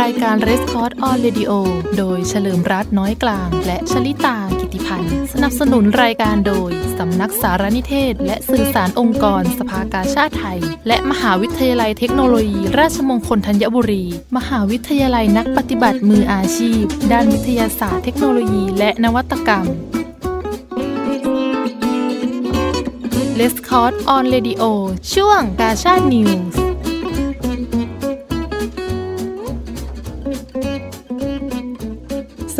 รายการ r e s c o r d on Radio โดยเฉลิมรัตน์น้อยกลาง และชลิตากิติพันธ์ สนับสนุนรายการโดย สำนักสารนิเทศ และสื่อสารองค์กร สภากาชาติไทย และมหาวิทยาลัยเทคโนโลยี ราชมงคลธัญบุรี มหาวิทยาลัยนักปฏิบัติมืออาชีพ ด้านวิทยาศาสตร์เทคโนโลยี และนวัตกรรม l e s c o r d on Radio ช่วงกาชาตินิวส์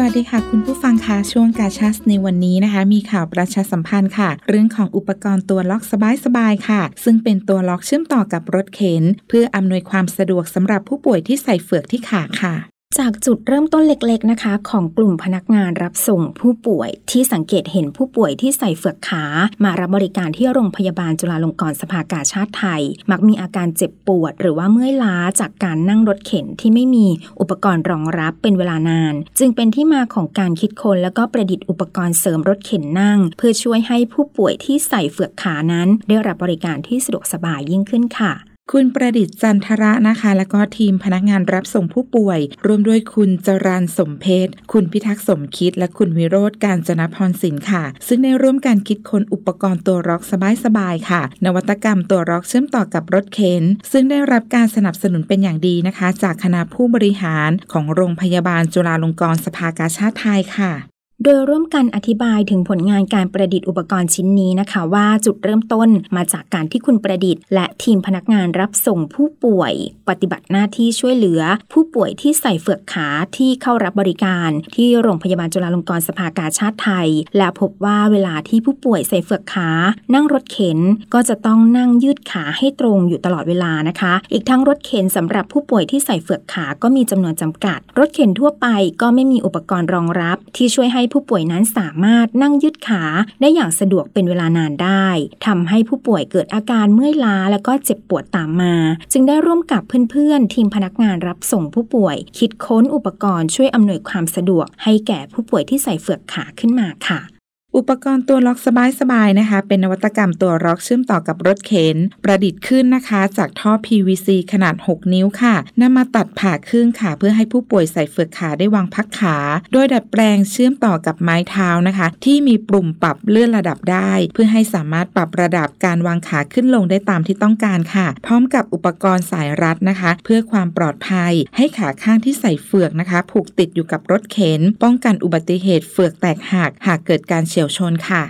วัสดีค่ะ คุณผู้ฟังคะช่วงกาชาสในวันนี้นะคะ มีข่าวประชาสัมพันธ์ค่ะ เรื่องของอุปกรณ์ตัวล็อกสบายๆค่ะ ซึ่งเป็นตัวล็อกเชื่อมต่อกับรถเข็น เพื่ออำนวยความสะดวกสำหรับผู้ป่วยที่ใส่เฟือกที่ขาค่ะ จากจุดเริ่มต้นเล็กๆนะคะ ของกลุ่มพนักงานรับส่งผู้ป่วยที่สังเกตเห็นผู้ป่วยที่ใส่เฟือกขา มารับบริการที่โรงพยาบาลจุฬาลงกรณ์สภากาชาติไทย มักมีอาการเจ็บปวด หรือว่าเมื่อยล้าจากการนั่งรถเข็นที่ไม่มีอุปกรณ์รองรับเป็นเวลานาน จึงเป็นที่มาของการคิดค้นแล้วก็ประดิษฐ์อุปกรณ์เสริมรถเข็นนั่ง เพื่อช่วยให้ผู้ป่วยที่ใส่เฟือกขานั้น ได้รับบริการที่สะดวกสบายยิ่งขึ้นค่ะ คุณประดิษฐ์จันทระนะคะ และก็ทีมพนักงานรับส่งผู้ป่วย รวมด้วยคุณจรันสมเพชคุณพิทักษ์สมคิด และคุณวิโรธการจนพรสินค่ะ ซึ่งในร่วมการคิดค้นอุปกรณ์ตัวร็อกสบายๆค่ะ นวัตกรรมตัวร็อกเชื่อมต่อกับรถเข็น ซึ่งได้รับการสนับสนุนเป็นอย่างดีนะคะ จากคณะผู้บริหารของโรงพยาบาลจุฬาลงกรณ์สภากาชาติไทยค่ะ โดยร่วมกันอธิบายถึงผลงานการประดิษฐ์อุปกรณ์ชิ้นนี้นะคะ ว่าจุดเริ่มต้นมาจากการที่คุณประดิษฐ์ และทีมพนักงานรับส่งผู้ป่วย ปฏิบัติหน้าที่ช่วยเหลือ ผู้ป่วยที่ใส่เฟือกขาที่เข้ารับบริการ ที่โรงพยาบาลจุฬาลงกรณ์สภากาชาติไทย และพบว่าเวลาที่ผู้ป่วยใส่เฟือกขา นั่งรถเข็นก็จะต้องนั่งยืดขาให้ตรงอยู่ตลอดเวลานะคะ อีกทั้งรถเข็นสำหรับผู้ป่วยที่ใส่เฟือกขาก็มีจำนวนจำกัด รถเข็นทั่วไปก็ไม่มีอุปกรณ์รองรับ ที่ช่วยให้ผูู้้ป่วยนั้นสามารถนั่งยืดขาได้อย่างสะดวกเป็นเวลานานได้ทำให้ผู้ป่วยเกิดอาการเมื่อยล้าแล้วก็เจ็บปวดตามมา จึงได้ร่วมกับเพื่อนๆ ทีมพนักงานรับส่งผู้ป่วย คิดค้นอุปกรณ์ช่วยอำนวยความสะดวก ให้แก่ผู้ป่วยที่ใส่เฟือกขาขึ้นมาค่ะ อุปกรณ์ตัวล็อกสบายๆนะคะ เป็นนวัตกรรมตัวล็อกเชื่อมต่อกับรถเข็น ประดิษฐ์ขึ้นนะคะ จากท่อ PVC ขนาด 6 นิ้วค่ะนำมาตัดผ่าครึ่งค่ะ เพื่อให้ผู้ป่วยใส่เฟือกขาได้วางพักขา โดยดัดแปลงเชื่อมต่อกับไม้เท้านะคะ ที่มีปุ่มปรับเลื่อนระดับได้ เพื่อให้สามารถปรับระดับการวางขาขึ้นลงได้ตามที่ต้องการค่ะ พร้อมกับอุปกรณ์สายรัดนะคะ เพื่อความปลอดภัย ให้ขาข้างที่ใส่เฟือกนะคะ ผูกติดอยู่กับรถเข็น ป้องกันอุบัติเหตุเฟือกแตกหักหากเกิดการเฉียวชนค่ะ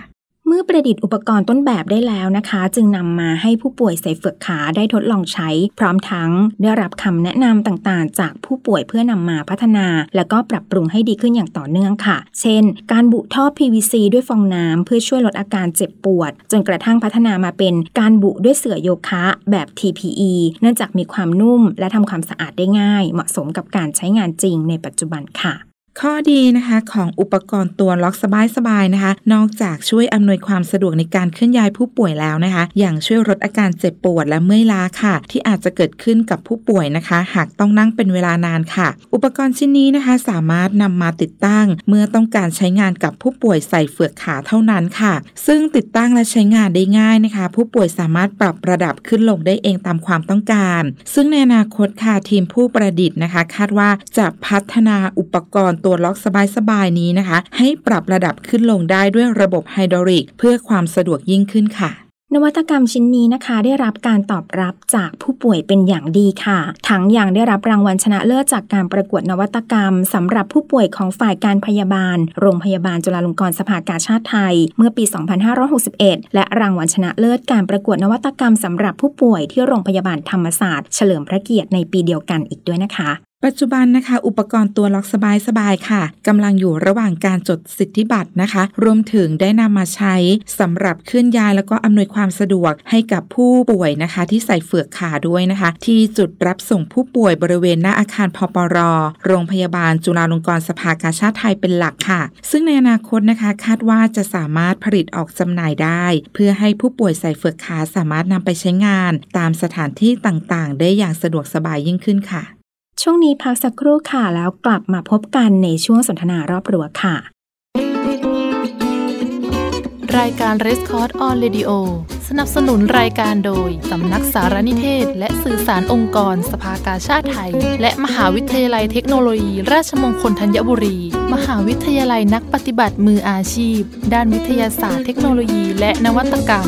เมื่อประดิษฐ์อุปกรณ์ต้นแบบได้แล้วนะคะ จึงนำมาให้ผู้ป่วยใส่เฟือกขาได้ทดลองใช้ พร้อมทั้งได้รับคำแนะนำต่างๆ จากผู้ป่วยเพื่อนำมาพัฒนา และก็ปรับปรุงให้ดีขึ้นอย่างต่อเนื่องค่ะ เช่น การบุท่อ PVC ด้วยฟองน้ำเพื่อช่วยลดอาการเจ็บปวด จนกระทั่งพัฒนามาเป็นการบุด้วยเสื่อโยคะแบบ TPE เนื่องจากมีความนุ่ม และทำความสะอาดได้ง่าย เหมาะสมกับการใช้งานจริงในปัจจุบันค่ะ ข้อดีนะคะของอุปกรณ์ตัวล็อกสบายๆนะคะ นอกจากช่วยอำนวยความสะดวกในการเคลื่อนย้ายผู้ป่วยแล้วนะคะ อย่างช่วยลดอาการเจ็บปวดและเมื่อยล้าค่ะ ที่อาจจะเกิดขึ้นกับผู้ป่วยนะคะ หากต้องนั่งเป็นเวลานานค่ะ อุปกรณ์ชิ้นนี้นะคะ สามารถนำมาติดตั้ง เมื่อต้องการใช้งานกับผู้ป่วยใส่เฟือกขาเท่านั้นค่ะ ซึ่งติดตั้งและใช้งานได้ง่ายนะคะ ผู้ป่วยสามารถปรับระดับขึ้นลงได้เองตามความต้องการ ซึ่งในอนาคตค่ะทีมผู้ประดิษฐ์นะคะ คาดว่าจะพัฒนาอุปกรณ์ตัวล็อกสบายๆนี้นะคะ ให้ปรับระดับขึ้นลงได้ด้วยระบบไฮดรอลิกเพื่อความสะดวกยิ่งขึ้นค่ะนวัตกรรมชิ้นนี้นะคะ ได้รับการตอบรับจากผู้ป่วยเป็นอย่างดีค่ะ ทั้งอย่างได้รับรางวัลชนะเลิศจากการประกวดนวัตกรรมสำหรับผู้ป่วยของฝ่ายการพยาบาล โรงพยาบาลจุฬาลงกรณ์สภากาชาดไทย เมื่อปี 2561 และรางวัลชนะเลิศการประกวดนวัตกรรมสำหรับผู้ป่วยที่โรงพยาบาลธรรมศาสตร์ เฉลิมพระเกียรติในปีเดียวกันอีกด้วยนะคะ ปัจจุบันนะคะ อุปกรณ์ตัวล็อกสบายๆค่ะกำลังอยู่ระหว่างการจดสิทธิบัตรนะคะ รวมถึงได้นำมาใช้สำหรับเคลื่อนย้ายแล้วก็อำนวยความสะดวกให้กับผู้ป่วยนะคะ ที่ใส่เฟือกขาด้วยนะคะ ที่จุดรับส่งผู้ป่วยบริเวณหน้าอาคารพปร โรงพยาบาลจุฬาลงกรณ์สภากาชาติไทยเป็นหลักค่ะ ซึ่งในอนาคตนะคะ คาดว่าจะสามารถผลิตออกจำหน่ายได้ เพื่อให้ผู้ป่วยใส่เฟือกขาสามารถนำไปใช้งาน ตามสถานที่ต่างๆ ได้อย่างสะดวกสบายยิ่งขึ้นค่ะ ช่วงนี้พักสักครู่ค่ะ แล้วกลับมาพบกันในช่วงสนทนารอบรั้วค่ะ รายการ r e s c o r d on Radio สนับสนุนรายการโดย สำนักสารนิเทศ และสื่อสารองค์กร สภากาชาติไทย และมหาวิทยาลัยเทคโนโลยี ราชมงคลธัญบุรี มหาวิทยาลัยนักปฏิบัติมืออาชีพ ด้านวิทยาศาสตร์เทคโนโลยี และนวัตกรรม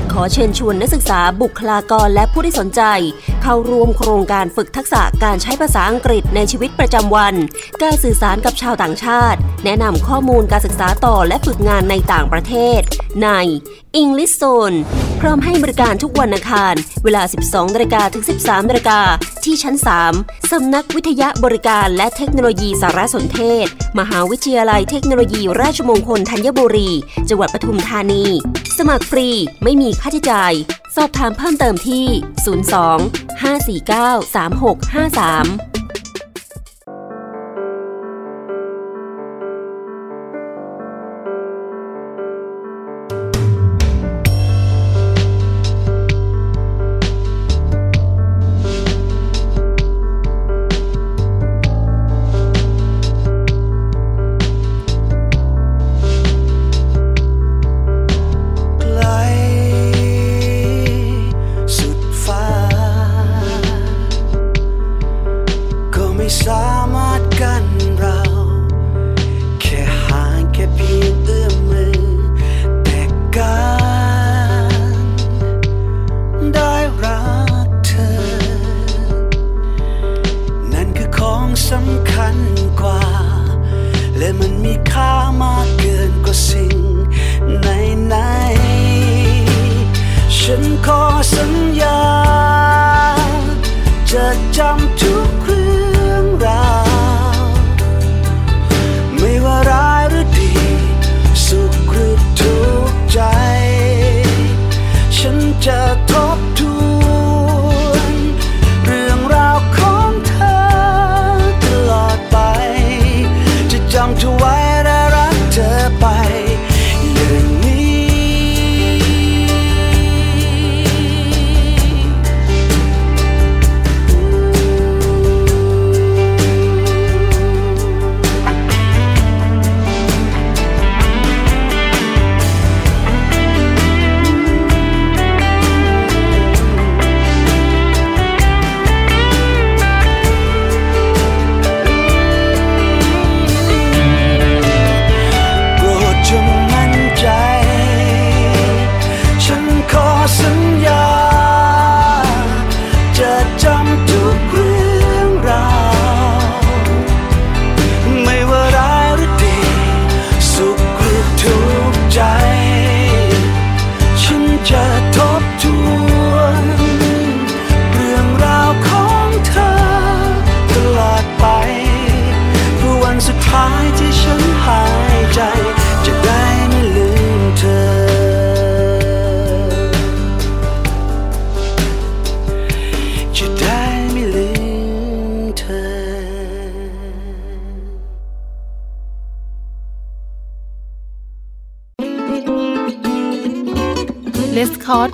ขอเชิญชวนนักศึกษาบุคลากรและผู้ที่สนใจ เข้าร่วมโครงการฝึกทักษะการใช้ภาษาอังกฤษในชีวิตประจำวัน การสื่อสารกับชาวต่างชาติ แนะนำข้อมูลการศึกษาต่อและฝึกงานในต่างประเทศ ใน English Zone พร้อมให้บริการทุกวันอังคาร เวลา 12นาฬิกาถึง 13นาฬิกาที่ชั้น 3 สำนักวิทยาบริการและเทคโนโลยีสารสนเทศ มหาวิทยาลัยเทคโนโลยีราชมงคลธัญบุรี จังหวัดปทุมธานี มัครฟรีไม่มีค่าใช้จ่าย สอบถามเพิ่มเติมที่ 02 549 3653 จะ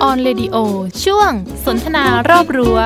ออนเรดิโอช่วงสนทนารอบรั้ว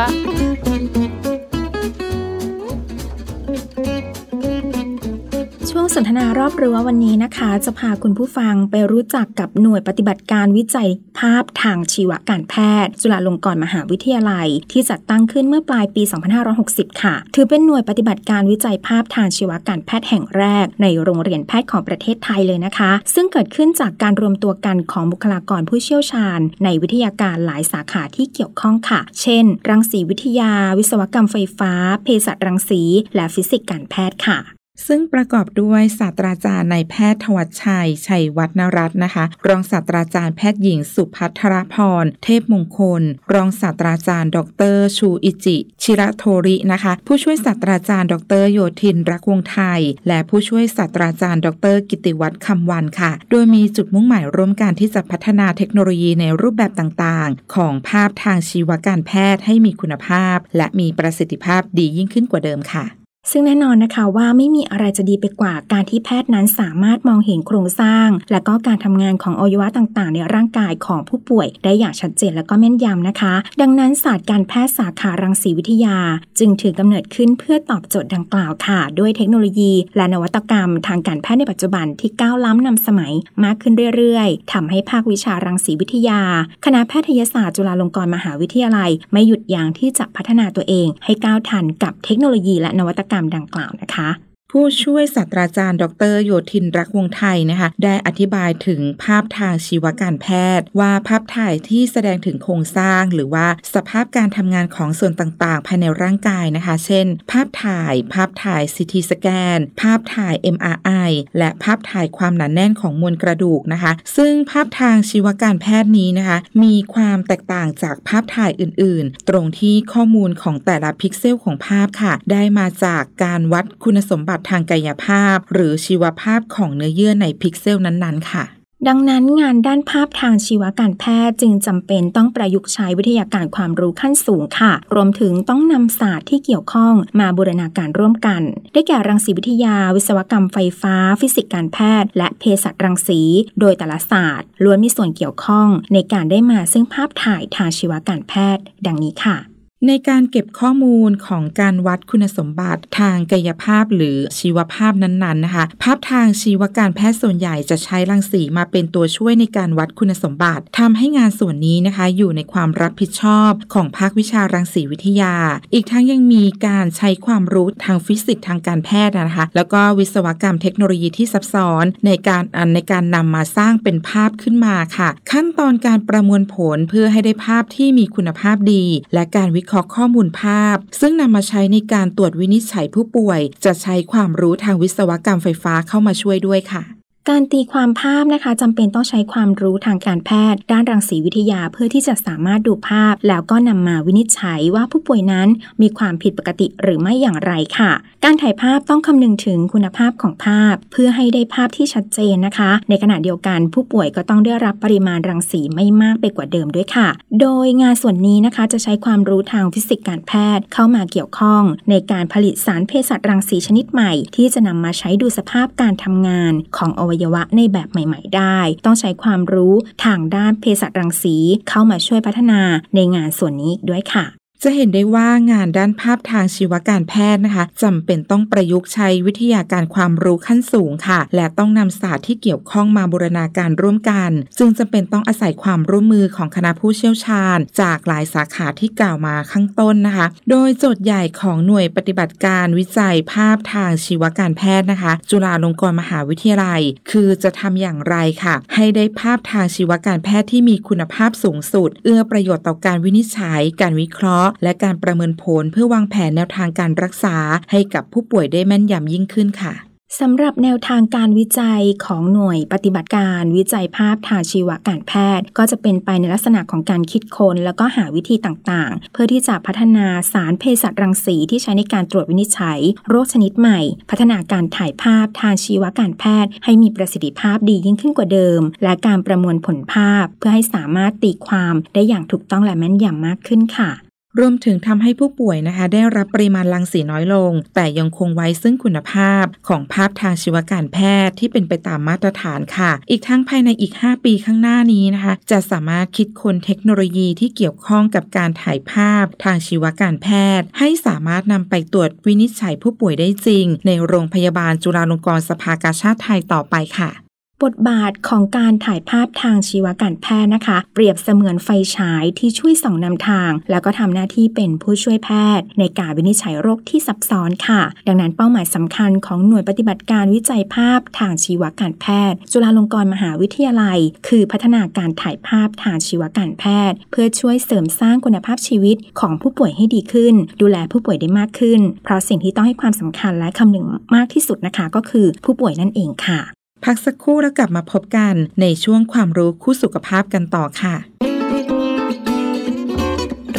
นทนารอบรั้ววันนี้นะคะ จะพาคุณผู้ฟังไปรู้จักกับหน่วยปฏิบัติการวิจัยภาพทางชีวการแพทย์ จุฬาลงกรณ์มหาวิทยาลัย ที่จัดตั้งขึ้นเมื่อปลายปี 2560 ค่ะ ถือเป็นหน่วยปฏิบัติการวิจัยภาพทางชีวการแพทย์แห่งแรก ในโรงเรียนแพทย์ของประเทศไทยเลยนะคะ ซึ่งเกิดขึ้นจากการรวมตัวกันของบุคลากรผู้เชี่ยวชาญ ในวิทยาการหลายสาขาที่เกี่ยวข้องค่ะ เช่น รังสีวิทยา วิศวกรรมไฟฟ้า เภสัชรังสี และฟิสิกส์การแพทย์ค่ะ ซึ่งประกอบด้วยศาสตราจารย์นายแพทย์ธวัชชัย ชัยวัฒนรัตน์นะคะ รองศาสตราจารย์แพทย์หญิงสุพัทรพร เทพมงคล รองศาสตราจารย์ ดร ชูอิจิ ชิระโทรินะคะ ผู้ช่วยศาสตราจารย์ ดรโยธินรักวงไทย และผู้ช่วยศาสตราจารย์ ดร กิติวัฒน์คำวันค่ะ โดยมีจุดมุ่งหมายร่วมกันที่จะพัฒนาเทคโนโลยีในรูปแบบต่างๆ ของภาพทางชีวการแพทย์ให้มีคุณภาพ และมีประสิทธิภาพดียิ่งขึ้นกว่าเดิมค่ะ ซึ่งแน่นอนนะคะว่าไม่มีอะไรจะดีไปกว่าการที่แพทย์นั้นสามารถมองเห็นโครงสร้าง และก็การทำงานของอวัยวะต่างๆ ในร่างกายของผู้ป่วย ได้อย่างชัดเจนและก็แม่นยำนะคะ ดังนั้นศาสตร์การแพทย์สาขารังสีวิทยา จึงถือกำเนิดขึ้นเพื่อตอบโจทย์ดังกล่าวค่ะ ด้วยเทคโนโลยี และนวัตกรรม ทางการแพทย์ในปัจจุบันที่ก้าวล้ำนำสมัยมากขึ้นเรื่อยๆทำให้ภาควิชารังสีวิทยา คณะแพทยศาสตร์จุฬาลงกรณ์มหาวิทยาลัย ไม่หยุดยั้งที่จะพัฒนาตัวเอง ให้ก้าวทันกับเทคโนโลยีและนวัตกรรมดังกล่าวนะคะ ผู้ช่วยศาสตราจารย์ ดรโยธินรักวงไทยนะคะ ได้อธิบายถึงภาพทางชีวการแพทย์ ว่าภาพถ่ายที่แสดงถึงโครงสร้าง หรือว่าสภาพการทำงานของส่วนต่างๆ ภายในร่างกายนะคะ เช่น ภาพถ่าย ภาพถ่ายซีทีสแกน ภาพถ่าย MRI และภาพถ่ายความหนาแน่นของมวลกระดูกนะคะ ซึ่งภาพทางชีวการแพทย์นี้นะคะ มีความแตกต่างจากภาพถ่ายอื่น ๆ ตรงที่ข้อมูลของแต่ละพิกเซลของภาพค่ะ ได้มาจากการวัดคุณสมบัติทางกายภาพ หรือชีวภาพของเนื้อเยื่อในพิกเซลนั้นๆ ค่ะดังนั้นงานด้านภาพทางชีวการแพทย์จึงจำเป็นต้องประยุกต์ใช้วิทยาการความรู้ขั้นสูงค่ะ รวมถึงต้องนำศาสตร์ที่เกี่ยวข้องมาบูรณาการร่วมกัน ได้แก่รังสีวิทยา วิศวกรรมไฟฟ้า ฟิสิกส์การแพทย์ และเภสัชรังสี โดยแต่ละศาสตร์ล้วนมีส่วนเกี่ยวข้องในการได้มาซึ่งภาพถ่ายทางชีวการแพทย์ ดังนี้ค่ะ ในการเก็บข้อมูลของการวัดคุณสมบัติทางกายภาพหรือชีวภาพนั้นๆนะคะ ภาพทางชีวการแพทย์ส่วนใหญ่จะใช้รังสีมาเป็นตัวช่วยในการวัดคุณสมบัติทำให้งานส่วนนี้นะคะ อยู่ในความรับผิดชอบของภาควิชารังสีวิทยา อีกทั้งยังมีการใช้ความรู้ทางฟิสิกส์ทางการแพทย์นะคะ แล้วก็วิศวกรรมเทคโนโลยีที่ซับซ้อน ในการในการนำมาสร้างเป็นภาพขึ้นมาค่ะ ขั้นตอนการประมวลผลเพื่อให้ได้ภาพที่มีคุณภาพดี และการวิเคราะห์ข้อมูลภาพ ซึ่งนำมาใช้ในการตรวจวินิจฉัยผู้ป่วย จะใช้ความรู้ทางวิศวกรรมไฟฟ้าเข้ามาช่วยด้วยค่ะ การตีความภาพนะคะจำเป็นต้องใช้ความรู้ทางการแพทย์ ด้านรังสีวิทยาเพื่อที่จะสามารถดูภาพ แล้วก็นำมาวินิจฉัยว่าผู้ป่วยนั้นมีความผิดปกติหรือไม่อย่างไรค่ะ การถ่ายภาพต้องคำนึงถึงคุณภาพของภาพ เพื่อให้ได้ภาพที่ชัดเจนนะคะ ในขณะเดียวกันผู้ป่วยก็ต้องได้รับปริมาณรังสีไม่มากไปกว่าเดิมด้วยค่ะ โดยงานส่วนนี้นะคะจะใช้ความรู้ทางฟิสิกส์การแพทย์เข้ามาเกี่ยวข้อง ในการผลิตสารเภสัชรังสีชนิดใหม่ ที่จะนำมาใช้ดูสภาพการทำงานของอวัยวะในแบบใหม่ ๆ ได้ ต้องใช้ความรู้ทางด้านเภสัชรังสีเข้ามาช่วยพัฒนาในงานส่วนนี้ด้วยค่ะ จะเห็นได้ว่างานด้านภาพทางชีวการแพทย์นะคะจำเป็นต้องประยุกต์ใช้วิทยาการความรู้ขั้นสูงค่ะ และต้องนำศาสตร์ที่เกี่ยวข้องมาบูรณาการร่วมกัน ซึ่งจำเป็นต้องอาศัยความร่วมมือของคณะผู้เชี่ยวชาญ จากหลายสาขาที่กล่าวมาข้างต้นนะคะ โดยโจทย์ใหญ่ของหน่วยปฏิบัติการวิจัยภาพทางชีวการแพทย์นะคะ จุฬาลงกรณ์มหาวิทยาลัย คือจะทำอย่างไรค่ะ ให้ได้ภาพทางชีวการแพทย์ที่มีคุณภาพสูงสุด เอื้อประโยชน์ต่อการวินิจฉัย การวิเคราะห์และการประเมินผลเพื่อวางแผนแนวทางการรักษา ให้กับผู้ป่วยได้แม่นยำยิ่งขึ้นค่ะสำหรับแนวทางการวิจัยของหน่วยปฏิบัติการวิจัยภาพทางชีวการแพทย์ ก็จะเป็นไปในลักษณะของการคิดค้นแล้วก็หาวิธีต่างๆ เพื่อที่จะพัฒนาสารเภสัชรังสีที่ใช้ในการตรวจวินิจฉัย โรคชนิดใหม่ พัฒนาการถ่ายภาพทางชีวการแพทย์ ให้มีประสิทธิภาพดียิ่งขึ้นกว่าเดิม และการประมวลผลภาพ เพื่อให้สามารถตีความได้อย่างถูกต้องและแม่นยำมากขึ้นค่ะ รวมถึงทำให้ผู้ป่วยนะคะ ได้รับปริมาณรังสีน้อยลง แต่ยังคงไว้ซึ่งคุณภาพของภาพทางชีวการแพทย์ที่เป็นไปตามมาตรฐานค่ะ อีกทั้งภายในอีก 5 ปีข้างหน้านี้นะคะ จะสามารถคิดค้นเทคโนโลยีที่เกี่ยวข้องกับการถ่ายภาพทางชีวการแพทย์ ให้สามารถนำไปตรวจวินิจฉัยผู้ป่วยได้จริง ในโรงพยาบาลจุฬาลงกรณ์สภากาชาติไทยต่อไปค่ะ บทบาทของการถ่ายภาพทางชีวการแพทย์นะคะ เปรียบเสมือนไฟฉายที่ช่วยส่องนำทาง แล้วก็ทำหน้าที่เป็นผู้ช่วยแพทย์ ในการวินิจฉัยโรคที่ซับซ้อนค่ะ ดังนั้นเป้าหมายสำคัญของหน่วยปฏิบัติการวิจัยภาพทางชีวการแพทย์ จุฬาลงกรณ์มหาวิทยาลัย คือพัฒนาการถ่ายภาพทางชีวการแพทย์ เพื่อช่วยเสริมสร้างคุณภาพชีวิตของผู้ป่วยให้ดีขึ้น ดูแลผู้ป่วยได้มากขึ้น เพราะสิ่งที่ต้องให้ความสำคัญและคำนึงมากที่สุดนะคะ ก็คือผู้ป่วยนั่นเองค่ะ พักสักครู่แล้วกลับมาพบกันในช่วงความรู้คู่สุขภาพกันต่อค่ะ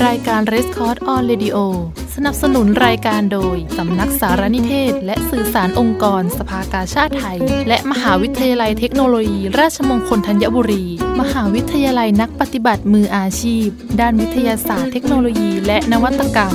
รายการ r e s c o r d on Radio สนับสนุนรายการโดย สำนักสารนิเทศ และสื่อสารองค์กร สภากาชาติไทย และมหาวิทยาลัยเทคโนโลยี ราชมงคลธัญบุรี มหาวิทยาลัยนักปฏิบัติมืออาชีพ ด้านวิทยาศาสตร์เทคโนโลยี และนวัตกรรม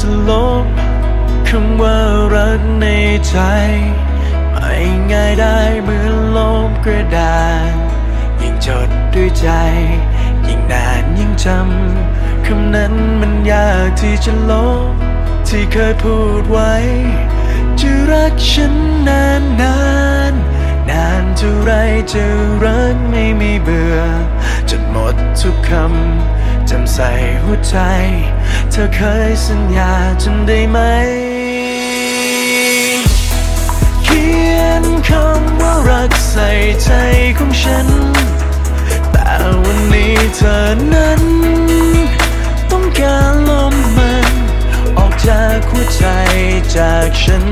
จะลบคำว่ารักในใจ ไม่ง่ายได้เหมือนลบกระดาษยิ่งจดด้วยใจ ยิ่งนานยิ่งจำคำนั้นมันยากที่จะลบ ที่เคยพูดไว้ จะรักฉันนานนานนานเท่าไรจะรักไม่มีเบื่อจนหมดทุกคำจำใส่หัวใจ ธอเคยสัญญาจำได้ไหม เขียนคำว่ารักใส่ใจของฉัน แต่วันนี้เธอนั้น ต้องการลมมัน ออกจากหัวใจจากฉัน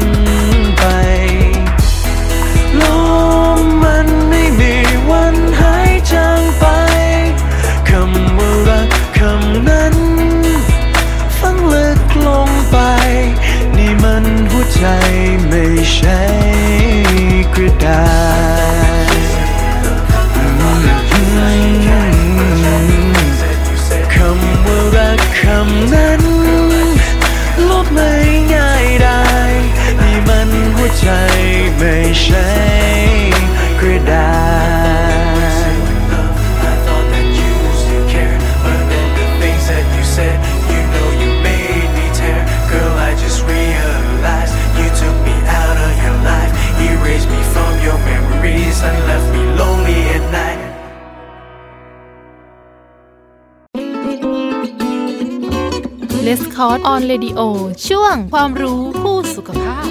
Red Cross on Radio ช่วงความรู้คู่สุขภาพ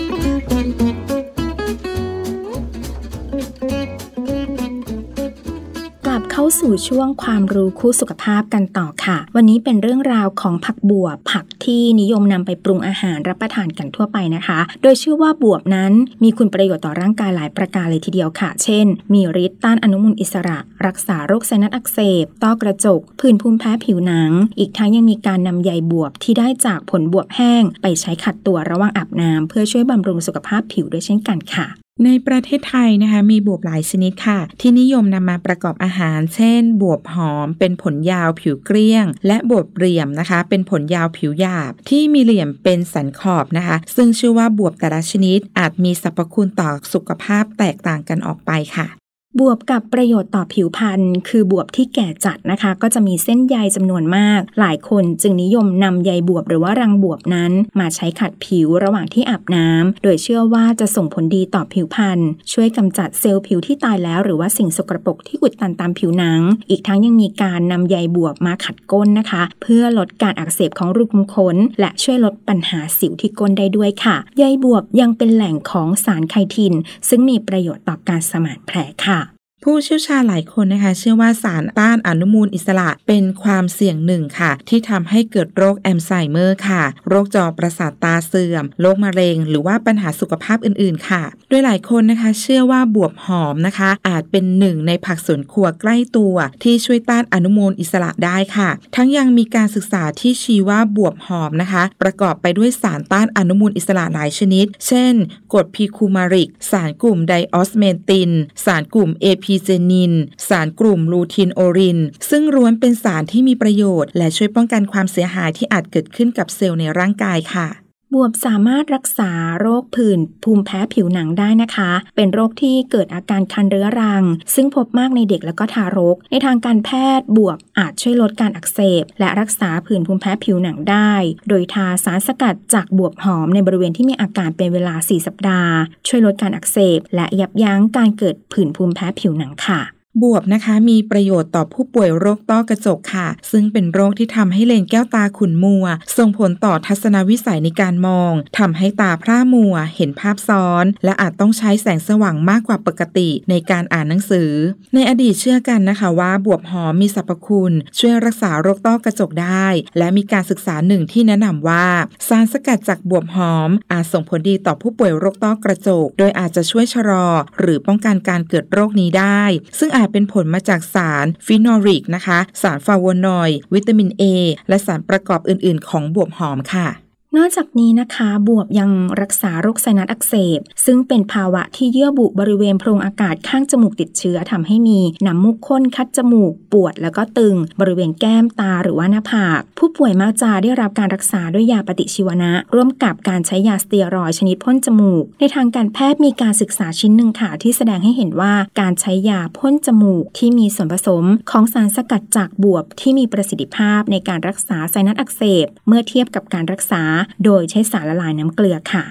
มาสู่ช่วงความรู้คู่สุขภาพกันต่อค่ะ วันนี้เป็นเรื่องราวของผักบวบผักที่นิยมนำไปปรุงอาหารรับประทานกันทั่วไปนะคะ โดยเชื่อว่าบวบนั้นมีคุณประโยชน์ต่อร่างกายหลายประการเลยทีเดียวค่ะ เช่น มีฤทธิ์ต้านอนุมูลอิสระ รักษาโรคไซนัสอักเสบ ต้อกระจก ผื่นภูมิแพ้ผิวหนัง อีกทั้งยังมีการนำใยบวบที่ได้จากผลบวบแห้ง ไปใช้ขัดตัวระหว่างอาบน้ำเพื่อช่วยบำรุงสุขภาพผิวด้วยเช่นกันค่ะ ในประเทศไทยนะคะมีบวบหลายชนิดค่ะ ที่นิยมนำมาประกอบอาหาร เช่น บวบหอม เป็นผลยาวผิวเกลี้ยง และบวบเหลี่ยมนะคะ เป็นผลยาวผิวหยาบ ที่มีเหลี่ยมเป็นสันขอบนะคะ ซึ่งชื่อว่าบวบแต่ละชนิดอาจมีสรรพคุณต่อสุขภาพแตกต่างกันออกไปค่ะ บวบกับประโยชน์ต่อผิวพรรณคือบวบที่แก่จัดนะคะ ก็จะมีเส้นใยจำนวนมาก หลายคนจึงนิยมนำใยบวบหรือว่ารังบวบนั้น มาใช้ขัดผิวระหว่างที่อาบน้ำโดยเชื่อว่าจะส่งผลดีต่อผิวพรรณช่วยกำจัดเซลล์ผิวที่ตายแล้ว หรือว่าสิ่งสกรปรกที่อุดตันตามผิวหนัง อีกทั้งยังมีการนำใยบวบมาขัดก้นนะคะ เพื่อลดการอักเสบของรูขุมขนและช่วยลดปัญหาสิวที่ก้นได้ด้วยค่ะใยบวบยังเป็นแหล่งของสารไคทิน ซึ่งมีประโยชน์ต่อการสมานแผลค่ะ ผู้เชี่ยวชาญหลายคนนะคะ เชื่อว่าสารต้านอนุมูลอิสระเป็นความเสี่ยงหนึ่งค่ะ ที่ทำให้เกิดโรคแอลไซเมอร์ค่ะ โรคจอประสาทตาเสื่อม โรคมะเร็ง หรือว่าปัญหาสุขภาพอื่นๆ ค่ะ โดยหลายคนนะคะ เชื่อว่าบวบหอมนะคะ อาจเป็นหนึ่งในผักสวนครัวใกล้ตัว ที่ช่วยต้านอนุมูลอิสระได้ค่ะ ทั้งยังมีการศึกษาที่ชี้ว่าบวบหอมนะคะ ประกอบไปด้วยสารต้านอนุมูลอิสระหลายชนิด เช่นกรดพีคูมาริก สารกลุ่มไดออสเมนติน สารกลุ่มเอพีเจนิน สารกลุ่มลูทินโอริน ซึ่งล้วนเป็นสารที่มีประโยชน์ และช่วยป้องกันความเสียหายที่อาจเกิดขึ้นกับเซลล์ในร่างกายค่ะ บวบสามารถรักษาโรคผื่นภูมิแพ้ผิวหนังได้นะคะ เป็นโรคที่เกิดอาการคันเรื้อรัง ซึ่งพบมากในเด็กและก็ทารก ในทางการแพทย์บวบอาจช่วยลดการอักเสบ และรักษาผื่นภูมิแพ้ผิวหนังได้ โดยทาสารสกัดจากบวบหอมในบริเวณที่มีอาการเป็นเวลา 4 สัปดาห์ ช่วยลดการอักเสบ และยับยั้งการเกิดผื่นภูมิแพ้ผิวหนังค่ะ บวบนะคะ มีประโยชน์ต่อผู้ป่วยโรคต้อกระจกค่ะ ซึ่งเป็นโรคที่ทำให้เลนแก้วตาขุ่นมัว ส่งผลต่อทัศนวิสัยในการมองทำให้ตาพร่ามัว เห็นภาพซ้อน และอาจต้องใช้แสงสว่างมากกว่าปกติในการอ่านหนังสือ ในอดีตเชื่อกันนะคะว่าบวบหอมมีสรรพคุณ ช่วยรักษาโรคต้อกระจกได้ และมีการศึกษาหนึ่งที่แนะนำว่า สารสกัดจากบวบหอม อาจส่งผลดีต่อผู้ป่วยโรคต้อกระจก โดยอาจจะช่วยชะลอ หรือป้องกันการเกิดโรคนี้ได้ ซึ่งอาจเป็นผลมาจากสารฟีนอริกนะคะ สารฟาโวนอยด์วิตามิน A และสารประกอบอื่น ๆ ของบวบหอมค่ะ นอกจากนี้นะคะบวบยังรักษาโรคไซนัสอักเสบ ซึ่งเป็นภาวะที่เยื่อบุบริเวณโพรงอากาศข้างจมูกติดเชื้อทำให้มีน้ำมูกข้นคัดจมูก ปวดแล้วก็ตึง บริเวณแก้มตาหรือว่าหน้าผาก ผู้ป่วยมักจะได้รับการรักษาด้วยยาปฏิชีวนะ ร่วมกับการใช้ยาสเตียรอยชนิดพ่นจมูก ในทางการแพทย์มีการศึกษาชิ้นหนึ่งค่ะที่แสดงให้เห็นว่าการใช้ยาพ่นจมูกที่มีส่วนผสมของสารสกัดจากบวบที่มีประสิทธิภาพในการรักษาไซนัสอักเสบ เมื่อเทียบกับการรักษาโดยใช้สารละลายน้ำเกลือค่ะ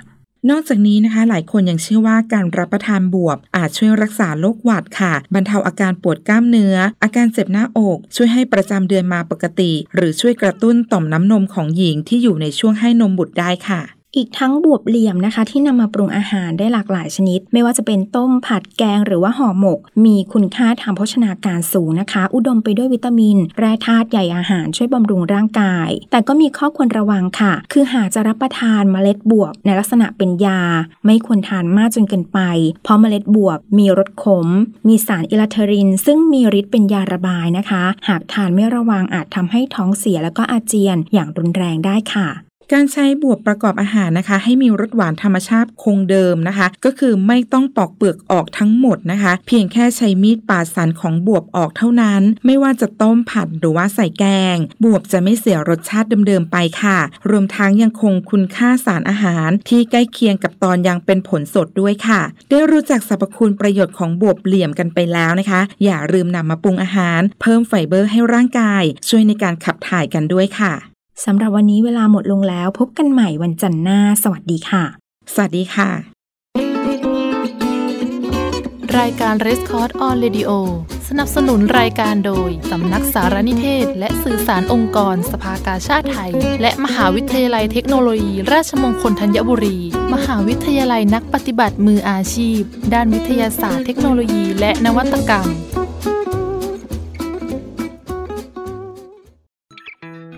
นอกจากนี้นะคะ หลายคนยังเชื่อว่าการรับประทานบวบ อาจช่วยรักษาโรคหวัดค่ะ บรรเทาอาการปวดกล้ามเนื้อ อาการเจ็บหน้าอก ช่วยให้ประจำเดือนมาปกติ หรือช่วยกระตุ้นต่อมน้ำนมของหญิงที่อยู่ในช่วงให้นมบุตรได้ค่ะ อีกทั้งบวบเหลี่ยมนะคะ ที่นำมาปรุงอาหารได้หลากหลายชนิด ไม่ว่าจะเป็นต้มผัดแกงหรือว่าห่อหมก มีคุณค่าทางโภชนาการสูงนะคะ อุดมไปด้วยวิตามิน แร่ธาตุใหญ่อาหารช่วยบำรุงร่างกาย แต่ก็มีข้อควรระวังค่ะ คือหากจะรับประทานเมล็ดบวบ ในลักษณะเป็นยา ไม่ควรทานมากจนเกินไป เพราะเมล็ดบวบ มีรสขม มีสารอิลาเทริน ซึ่งมีฤทธิ์เป็นยาระบายนะคะ หากทานไม่ระวังอาจทำให้ท้องเสียแล้วก็อาเจียนอย่างรุนแรงได้ค่ะ การใช้บวบประกอบอาหารนะคะ ให้มีรสหวานธรรมชาติคงเดิมนะคะ ก็คือไม่ต้องปอกเปลือกออกทั้งหมดนะคะ เพียงแค่ใช้มีดปาดสันของบวบออกเท่านั้น ไม่ว่าจะต้มผัดหรือว่าใส่แกง บวบจะไม่เสียรสชาติเดิมๆไปค่ะ รวมทั้งยังคงคุณค่าสารอาหาร ที่ใกล้เคียงกับตอนยังเป็นผลสดด้วยค่ะ ได้รู้จักสรรพคุณประโยชน์ของบวบเหลี่ยมกันไปแล้วนะคะ อย่าลืมนำมาปรุงอาหาร เพิ่มไฟเบอร์ให้ร่างกาย ช่วยในการขับถ่ายกันด้วยค่ะ สำหรับวันนี้เวลาหมดลงแล้ว พบกันใหม่วันจันทร์หน้า สวัสดีค่ะ สวัสดีค่ะ รายการ r e s c o r d on Radio สนับสนุนรายการโดย สำนักสารนิเทศ และสื่อสารองค์กร สภากาชาติไทย และมหาวิทยาลัยเทคโนโลยี ราชมงคลธัญบุรี มหาวิทยาลัยนักปฏิบัติมืออาชีพ ด้านวิทยาศาสตร์เทคโนโลยี และนวัตกรรม